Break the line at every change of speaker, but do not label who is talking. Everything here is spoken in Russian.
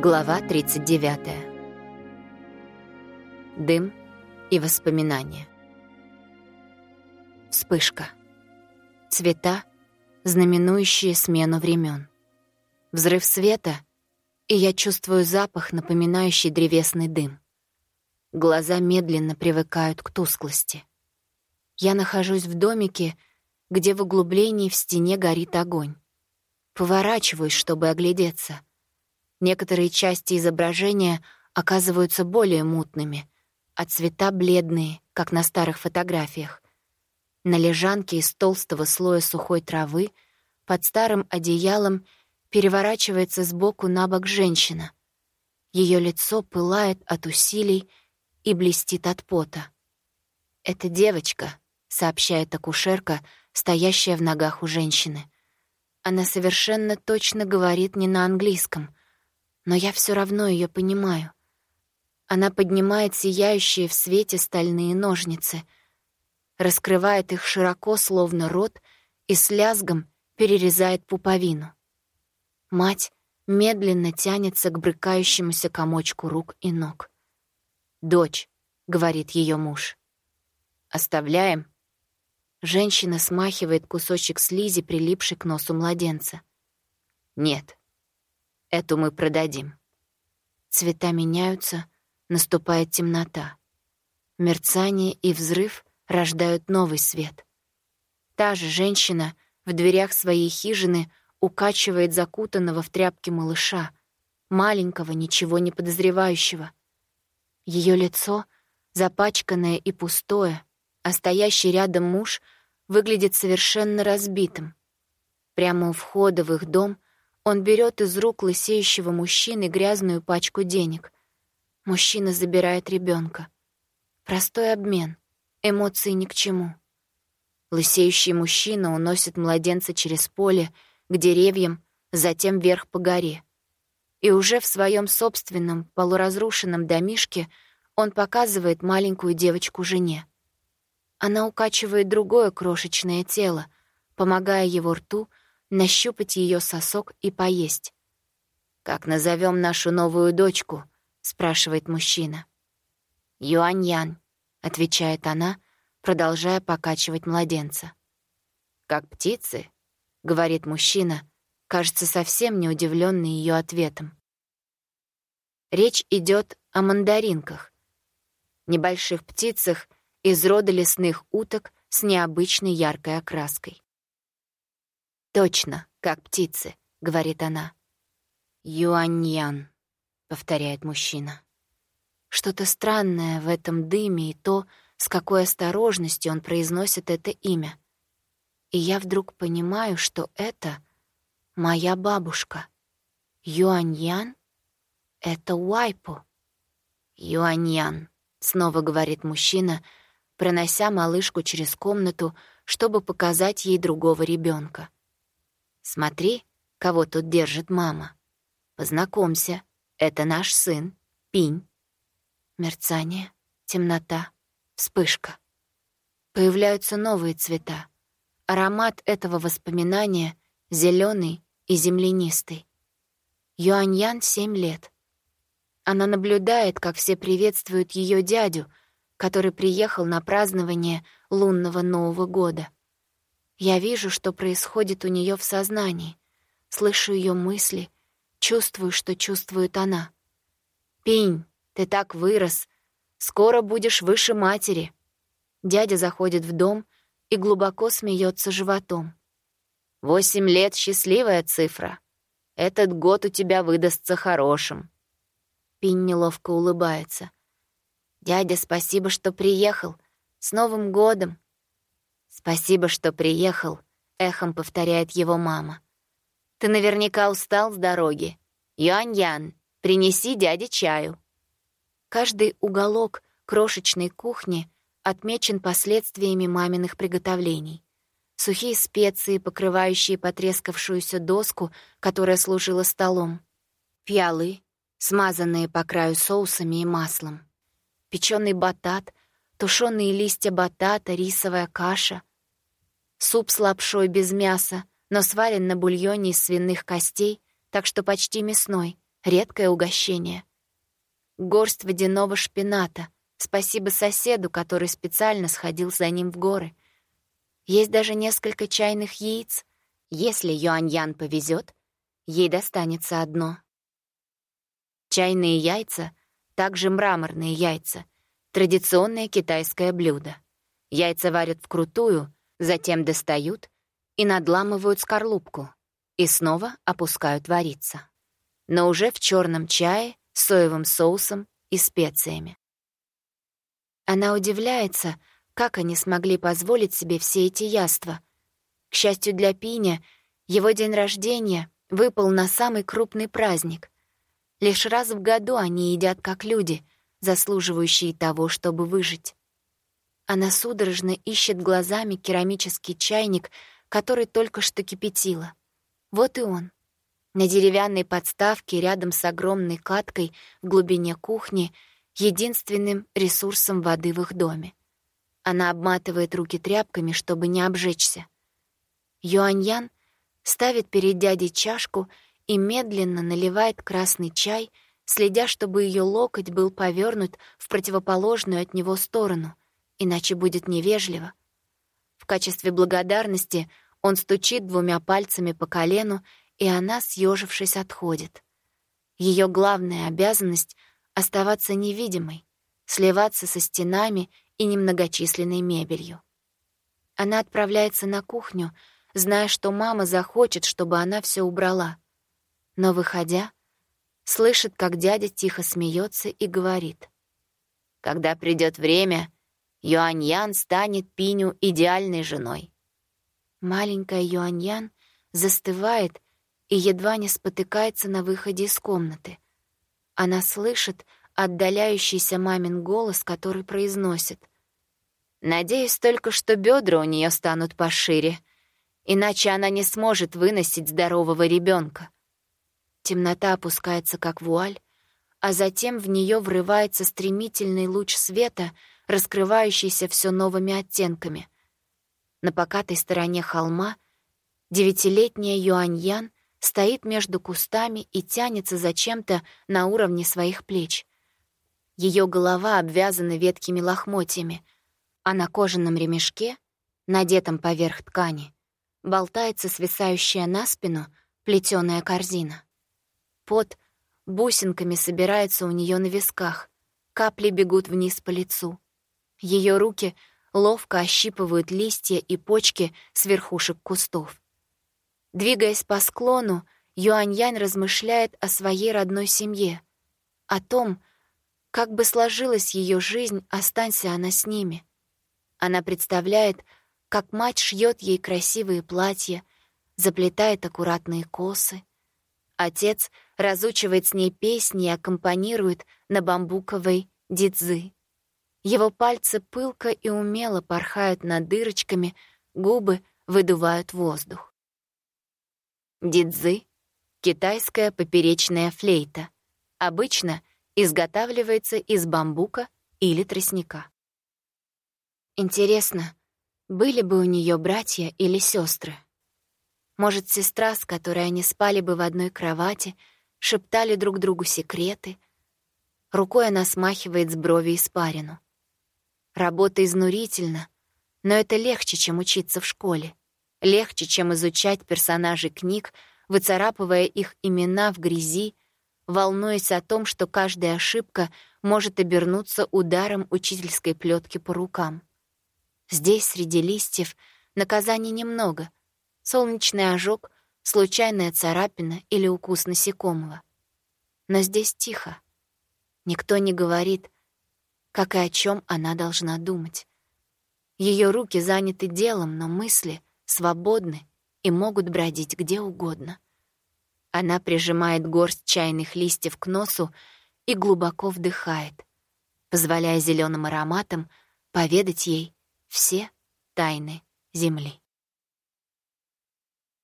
Глава 39. Дым и воспоминания. Вспышка. Цвета, знаменующие смену времен. Взрыв света, и я чувствую запах, напоминающий древесный дым. Глаза медленно привыкают к тусклости. Я нахожусь в домике, где в углублении в стене горит огонь. Поворачиваюсь, чтобы оглядеться — Некоторые части изображения оказываются более мутными, а цвета бледные, как на старых фотографиях. На лежанке из толстого слоя сухой травы под старым одеялом переворачивается сбоку на бок женщина. Ее лицо пылает от усилий и блестит от пота. «Это девочка», — сообщает акушерка, стоящая в ногах у женщины. Она совершенно точно говорит не на английском но я все равно ее понимаю. Она поднимает сияющие в свете стальные ножницы, раскрывает их широко, словно рот, и с лязгом перерезает пуповину. Мать медленно тянется к брыкающемуся комочку рук и ног. «Дочь», — говорит ее муж. «Оставляем?» Женщина смахивает кусочек слизи, прилипший к носу младенца. «Нет, Эту мы продадим. Цвета меняются, наступает темнота. Мерцание и взрыв рождают новый свет. Та же женщина в дверях своей хижины укачивает закутанного в тряпки малыша, маленького, ничего не подозревающего. Ее лицо, запачканное и пустое, а стоящий рядом муж выглядит совершенно разбитым. Прямо у входа в их дом — он берет из рук лысеющего мужчины грязную пачку денег. Мужчина забирает ребенка. Простой обмен. Эмоции ни к чему. Лысеющий мужчина уносит младенца через поле, к деревьям, затем вверх по горе. И уже в своем собственном полуразрушенном домишке он показывает маленькую девочку жене. Она укачивает другое крошечное тело, помогая его рту нащупать ее сосок и поесть. «Как назовем нашу новую дочку?» — спрашивает мужчина. «Юань-Ян», — отвечает она, продолжая покачивать младенца. «Как птицы?» — говорит мужчина, кажется, совсем не удивленный ее ответом. Речь идет о мандаринках, небольших птицах из рода лесных уток с необычной яркой окраской. «Точно, как птицы», — говорит она. «Юаньян», — повторяет мужчина. Что-то странное в этом дыме и то, с какой осторожностью он произносит это имя. И я вдруг понимаю, что это моя бабушка. Юаньян — это Уайпу. Юаньян, — снова говорит мужчина, пронося малышку через комнату, чтобы показать ей другого ребенка. Смотри, кого тут держит мама. Познакомься, это наш сын, Пинь. Мерцание, темнота, вспышка. Появляются новые цвета. Аромат этого воспоминания зеленый и землянистый. Юаньян семь лет. Она наблюдает, как все приветствуют ее дядю, который приехал на празднование лунного Нового года. Я вижу, что происходит у нее в сознании, слышу ее мысли, чувствую, что чувствует она. «Пинь, ты так вырос, скоро будешь выше матери». Дядя заходит в дом и глубоко смеется животом. «Восемь лет — счастливая цифра. Этот год у тебя выдастся хорошим». Пинь неловко улыбается. «Дядя, спасибо, что приехал. С Новым годом!» «Спасибо, что приехал», — эхом повторяет его мама. «Ты наверняка устал с дороги. Ян-Ян, принеси дяде чаю». Каждый уголок крошечной кухни отмечен последствиями маминых приготовлений. Сухие специи, покрывающие потрескавшуюся доску, которая служила столом. Пиалы, смазанные по краю соусами и маслом. Печеный батат, тушеные листья батата, рисовая каша, Суп с лапшой без мяса, но сварен на бульоне из свиных костей, так что почти мясной, Редкое угощение. Горсть водяного шпината. Спасибо соседу, который специально сходил за ним в горы. Есть даже несколько чайных яиц. Если Юаньян повезет, ей достанется одно. Чайные яйца, также мраморные яйца, традиционное китайское блюдо. Яйца варят вкрутую, затем достают и надламывают скорлупку, и снова опускают вариться. Но уже в черном чае, соевым соусом и специями. Она удивляется, как они смогли позволить себе все эти яства. К счастью для Пиня, его день рождения выпал на самый крупный праздник. Лишь раз в году они едят как люди, заслуживающие того, чтобы выжить. Она судорожно ищет глазами керамический чайник, который только что кипятила. Вот и он. На деревянной подставке рядом с огромной каткой в глубине кухни, единственным ресурсом воды в их доме. Она обматывает руки тряпками, чтобы не обжечься. Юаньян ставит перед дядей чашку и медленно наливает красный чай, следя, чтобы ее локоть был повернут в противоположную от него сторону — иначе будет невежливо. В качестве благодарности он стучит двумя пальцами по колену, и она, съежившись, отходит. Ее главная обязанность — оставаться невидимой, сливаться со стенами и немногочисленной мебелью. Она отправляется на кухню, зная, что мама захочет, чтобы она все убрала. Но, выходя, слышит, как дядя тихо смеется и говорит. «Когда придет время, Юаньян станет Пиню идеальной женой. Маленькая Юаньян застывает и едва не спотыкается на выходе из комнаты. Она слышит отдаляющийся мамин голос, который произносит. «Надеюсь только, что бедра у нее станут пошире, иначе она не сможет выносить здорового ребенка. Темнота опускается, как вуаль, а затем в нее врывается стремительный луч света — раскрывающийся все новыми оттенками. На покатой стороне холма девятилетняя Юаньян стоит между кустами и тянется за чем-то на уровне своих плеч. Ее голова обвязана веткими лохмотьями, а на кожаном ремешке, надетом поверх ткани, болтается свисающая на спину плетеная корзина. Пот бусинками собирается у нее на висках, капли бегут вниз по лицу. Ее руки ловко ощипывают листья и почки с верхушек кустов. Двигаясь по склону, Юаньянь размышляет о своей родной семье, о том, как бы сложилась ее жизнь, останься она с ними. Она представляет, как мать шьет ей красивые платья, заплетает аккуратные косы. Отец разучивает с ней песни и аккомпанирует на бамбуковой дидзы. Его пальцы пылко и умело порхают над дырочками, губы выдувают воздух. Дидзы — китайская поперечная флейта. Обычно изготавливается из бамбука или тростника. Интересно, были бы у нее братья или сестры? Может, сестра, с которой они спали бы в одной кровати, шептали друг другу секреты. Рукой она смахивает с брови испарину. Работа изнурительна, но это легче, чем учиться в школе. Легче, чем изучать персонажей книг, выцарапывая их имена в грязи, волнуясь о том, что каждая ошибка может обернуться ударом учительской плетки по рукам. Здесь, среди листьев, наказаний немного. Солнечный ожог, случайная царапина или укус насекомого. Но здесь тихо. Никто не говорит как и о чем она должна думать. Ее руки заняты делом, но мысли свободны и могут бродить где угодно. Она прижимает горсть чайных листьев к носу и глубоко вдыхает, позволяя зеленым ароматам поведать ей все тайны Земли.